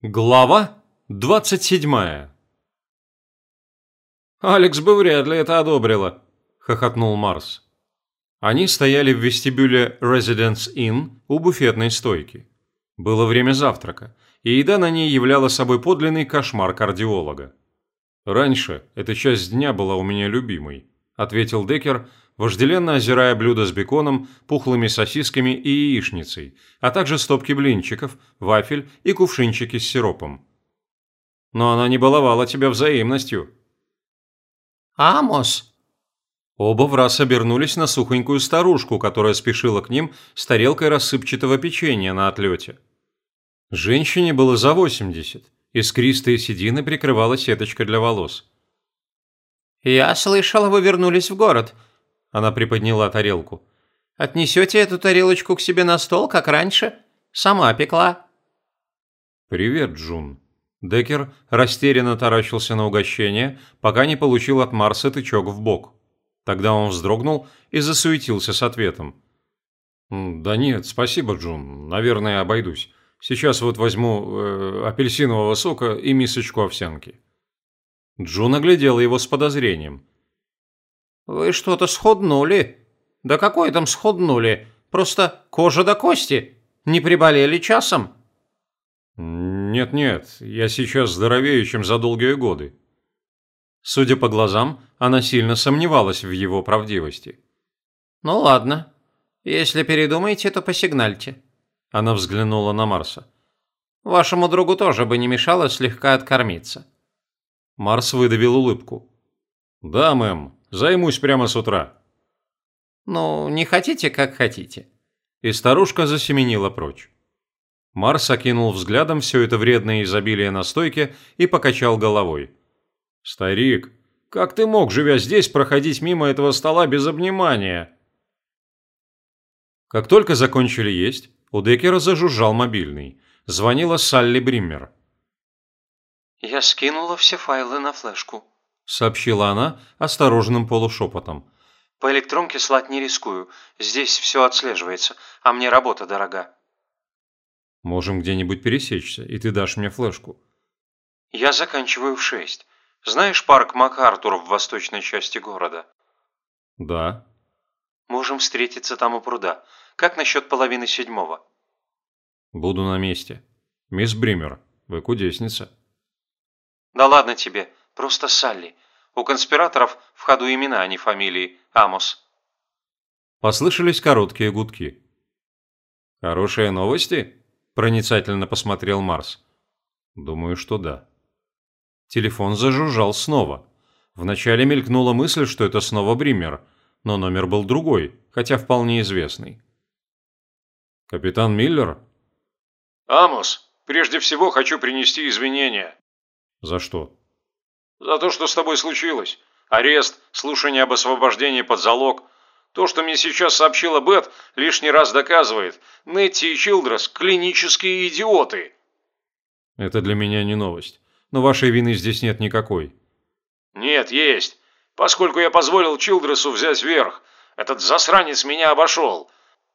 Глава 27 «Алекс бы вряд ли это одобрила», – хохотнул Марс. Они стояли в вестибюле Residence Inn у буфетной стойки. Было время завтрака, и еда на ней являла собой подлинный кошмар кардиолога. «Раньше эта часть дня была у меня любимой», – ответил Деккер, вожделенно озирая блюдо с беконом, пухлыми сосисками и яичницей, а также стопки блинчиков, вафель и кувшинчики с сиропом. «Но она не баловала тебя взаимностью». «Амос!» Оба в раз обернулись на сухонькую старушку, которая спешила к ним с тарелкой рассыпчатого печенья на отлете. Женщине было за 80, искристые седины прикрывала сеточка для волос. «Я слышала, вы вернулись в город. Она приподняла тарелку. «Отнесете эту тарелочку к себе на стол, как раньше? Сама пекла». «Привет, Джун». Деккер растерянно таращился на угощение, пока не получил от Марса тычок в бок. Тогда он вздрогнул и засуетился с ответом. «Да нет, спасибо, Джун. Наверное, обойдусь. Сейчас вот возьму э, апельсинового сока и мисочку овсянки». Джун оглядела его с подозрением. «Вы что-то сходнули?» «Да какое там сходнули? Просто кожа до кости. Не приболели часом?» «Нет-нет, я сейчас здоровее, чем за долгие годы». Судя по глазам, она сильно сомневалась в его правдивости. «Ну ладно. Если передумаете, то посигнальте». Она взглянула на Марса. «Вашему другу тоже бы не мешало слегка откормиться». Марс выдавил улыбку. «Да, мэм, Займусь прямо с утра». «Ну, не хотите, как хотите». И старушка засеменила прочь. Марс окинул взглядом все это вредное изобилие на стойке и покачал головой. «Старик, как ты мог, живя здесь, проходить мимо этого стола без обнимания?» Как только закончили есть, у Деккера зажужжал мобильный. Звонила Салли Бриммер. «Я скинула все файлы на флешку», сообщила она осторожным полушепотом. «По электронке слать не рискую. Здесь все отслеживается, а мне работа дорога». «Можем где-нибудь пересечься, и ты дашь мне флешку». «Я заканчиваю в шесть. Знаешь парк МакАртур в восточной части города?» «Да». «Можем встретиться там у пруда. Как насчет половины седьмого?» «Буду на месте. Мисс Бример, вы кудесница». «Да ладно тебе. Просто Салли. У конспираторов в ходу имена, а не фамилии. Амос. Послышались короткие гудки. «Хорошие новости?» – проницательно посмотрел Марс. «Думаю, что да». Телефон зажужжал снова. Вначале мелькнула мысль, что это снова Бример, но номер был другой, хотя вполне известный. «Капитан Миллер?» «Амос, прежде всего хочу принести извинения». «За что?» За то, что с тобой случилось. Арест, слушание об освобождении под залог. То, что мне сейчас сообщила Бет, лишний раз доказывает. Нетти и Чилдрес – клинические идиоты. Это для меня не новость. Но вашей вины здесь нет никакой. Нет, есть. Поскольку я позволил Чилдресу взять верх. Этот засранец меня обошел.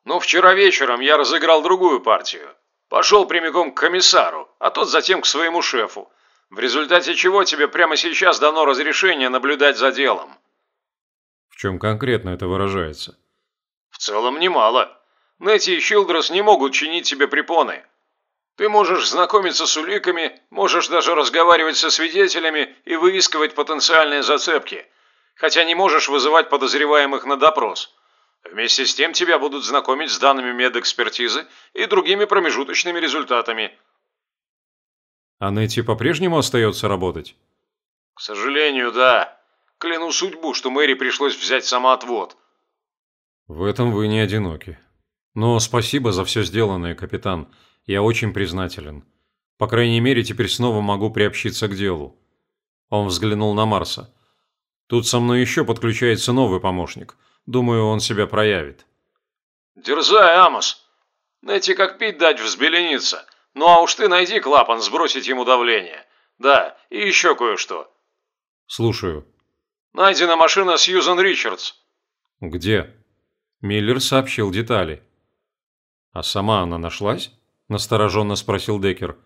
Но вчера вечером я разыграл другую партию. Пошел прямиком к комиссару, а тот затем к своему шефу в результате чего тебе прямо сейчас дано разрешение наблюдать за делом. В чем конкретно это выражается? В целом немало. Нетти и Чилдрес не могут чинить тебе препоны. Ты можешь знакомиться с уликами, можешь даже разговаривать со свидетелями и выискивать потенциальные зацепки, хотя не можешь вызывать подозреваемых на допрос. Вместе с тем тебя будут знакомить с данными медэкспертизы и другими промежуточными результатами – а Нетти по-прежнему остается работать? К сожалению, да. Кляну судьбу, что Мэри пришлось взять самоотвод. В этом вы не одиноки. Но спасибо за все сделанное, капитан. Я очень признателен. По крайней мере, теперь снова могу приобщиться к делу. Он взглянул на Марса. Тут со мной еще подключается новый помощник. Думаю, он себя проявит. Дерзай, Амос. Найти как пить дать взбелениться. Ну а уж ты найди клапан, сбросить ему давление. Да, и еще кое-что. Слушаю. Найдена машина Сьюзан Ричардс. Где? Миллер сообщил детали. А сама она нашлась? Настороженно спросил Деккер.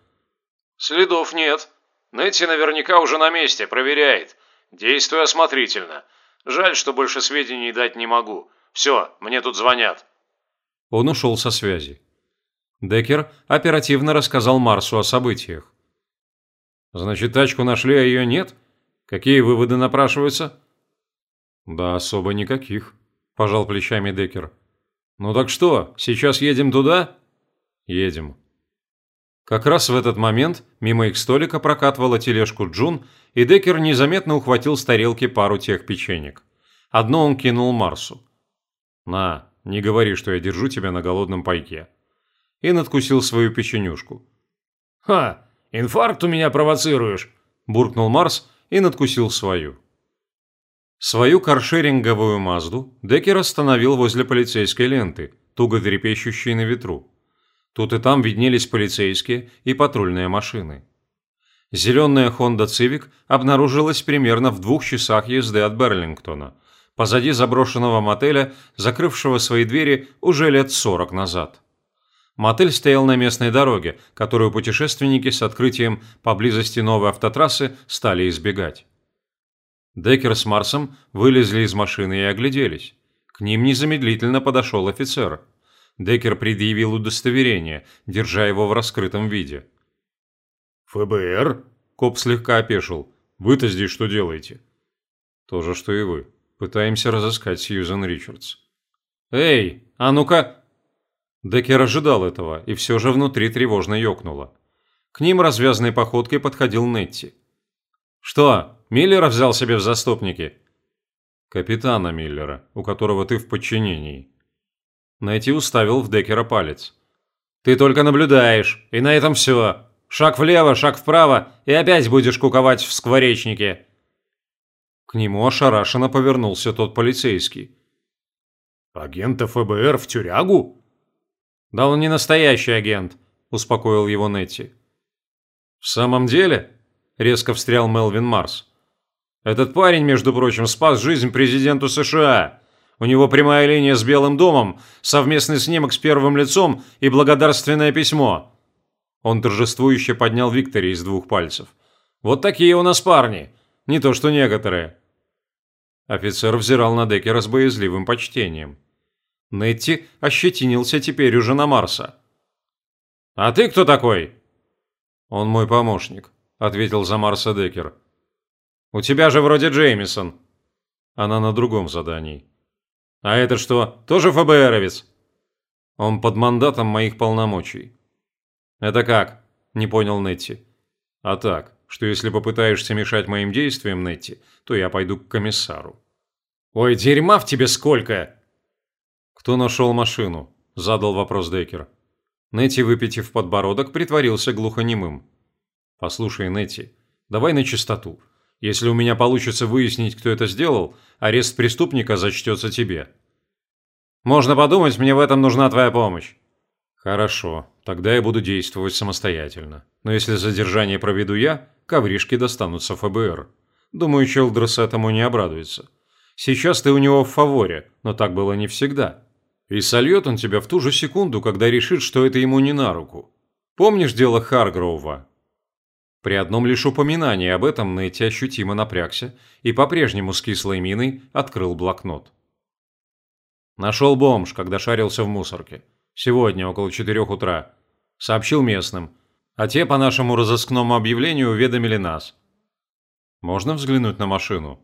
«Следов нет. Нетти наверняка уже на месте, проверяет. Действуй осмотрительно. Жаль, что больше сведений дать не могу. Все, мне тут звонят». Он ушел со связи. Деккер оперативно рассказал Марсу о событиях. «Значит, тачку нашли, а ее нет? Какие выводы напрашиваются?» «Да особо никаких», – пожал плечами Деккер. «Ну так что, сейчас едем туда?» «Едем». Как раз в этот момент мимо их столика прокатывала тележку Джун, и Деккер незаметно ухватил с тарелки пару тех печенек. Одно он кинул Марсу. «На, не говори, что я держу тебя на голодном пайке». И надкусил свою печенюшку. «Ха, инфаркт у меня провоцируешь!» – буркнул Марс и надкусил свою. Свою каршеринговую Мазду Деккер остановил возле полицейской ленты, туго трепещущей на ветру. Тут и там виднелись полицейские и патрульные машины. Зеленая Honda Civic обнаружилась примерно в двух часах езды от Берлингтона, позади заброшенного мотеля, закрывшего свои двери уже лет 40 назад. Мотель стоял на местной дороге, которую путешественники с открытием поблизости новой автотрассы стали избегать. Деккер с Марсом вылезли из машины и огляделись. К ним незамедлительно подошел офицер. Деккер предъявил удостоверение, держа его в раскрытом виде. «ФБР?» – коп слегка опешил. «Вы-то здесь что делаете?» «То же, что и вы. Пытаемся разыскать Сьюзен Ричардс». «Эй, а ну-ка!» Деккер ожидал этого, и все же внутри тревожно ёкнуло. К ним развязной походкой подходил Нетти. «Что, Миллера взял себе в заступники?» «Капитана Миллера, у которого ты в подчинении». Найти уставил в Деккера палец. «Ты только наблюдаешь, и на этом все. Шаг влево, шаг вправо, и опять будешь куковать в скворечнике». К нему ошарашенно повернулся тот полицейский. «Агента ФБР в тюрягу?» «Да он не настоящий агент», – успокоил его Нетти. «В самом деле?» – резко встрял Мелвин Марс. Этот парень, между прочим, спас жизнь президенту США. У него прямая линия с Белым домом, совместный снимок с первым лицом и благодарственное письмо. Он торжествующе поднял Виктори из двух пальцев. Вот такие у нас парни, не то что некоторые. Офицер взирал на Деккера с боязливым почтением. Нетти ощетинился теперь уже на Марса. «А ты кто такой?» «Он мой помощник», — ответил за Марса Деккер. У тебя же вроде Джеймисон. Она на другом задании. А это что, тоже ФБРовец? Он под мандатом моих полномочий. Это как? Не понял Нетти. А так, что если попытаешься мешать моим действиям, Нетти, то я пойду к комиссару. Ой, дерьма в тебе сколько! Кто нашел машину? Задал вопрос Деккер. Нетти, выпитив подбородок, притворился глухонемым. Послушай, Нетти, давай на чистоту. Если у меня получится выяснить, кто это сделал, арест преступника зачтется тебе. Можно подумать, мне в этом нужна твоя помощь. Хорошо, тогда я буду действовать самостоятельно. Но если задержание проведу я, ковришки достанутся ФБР. Думаю, Челдрес этому не обрадуется. Сейчас ты у него в фаворе, но так было не всегда. И сольет он тебя в ту же секунду, когда решит, что это ему не на руку. Помнишь дело Харгроува? При одном лишь упоминании об этом Нейти ощутимо напрягся и по-прежнему с кислой миной открыл блокнот. Нашел бомж, когда шарился в мусорке. Сегодня, около четырех утра. Сообщил местным. А те, по нашему разыскному объявлению, уведомили нас. Можно взглянуть на машину?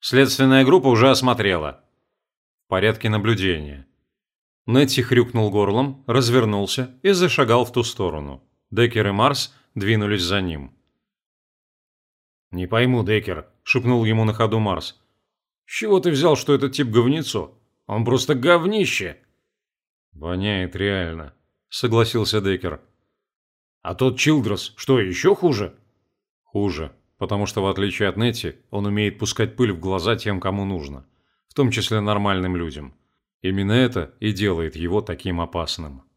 Следственная группа уже осмотрела. Порядке наблюдения. Нетти хрюкнул горлом, развернулся и зашагал в ту сторону. Деккер и Марс двинулись за ним. «Не пойму, Деккер», – шепнул ему на ходу Марс. «С чего ты взял, что этот тип говнецо? Он просто говнище!» «Воняет реально», – согласился Деккер. «А тот Чилдрос, что, еще хуже?» «Хуже, потому что, в отличие от Нетти, он умеет пускать пыль в глаза тем, кому нужно, в том числе нормальным людям. Именно это и делает его таким опасным».